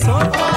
so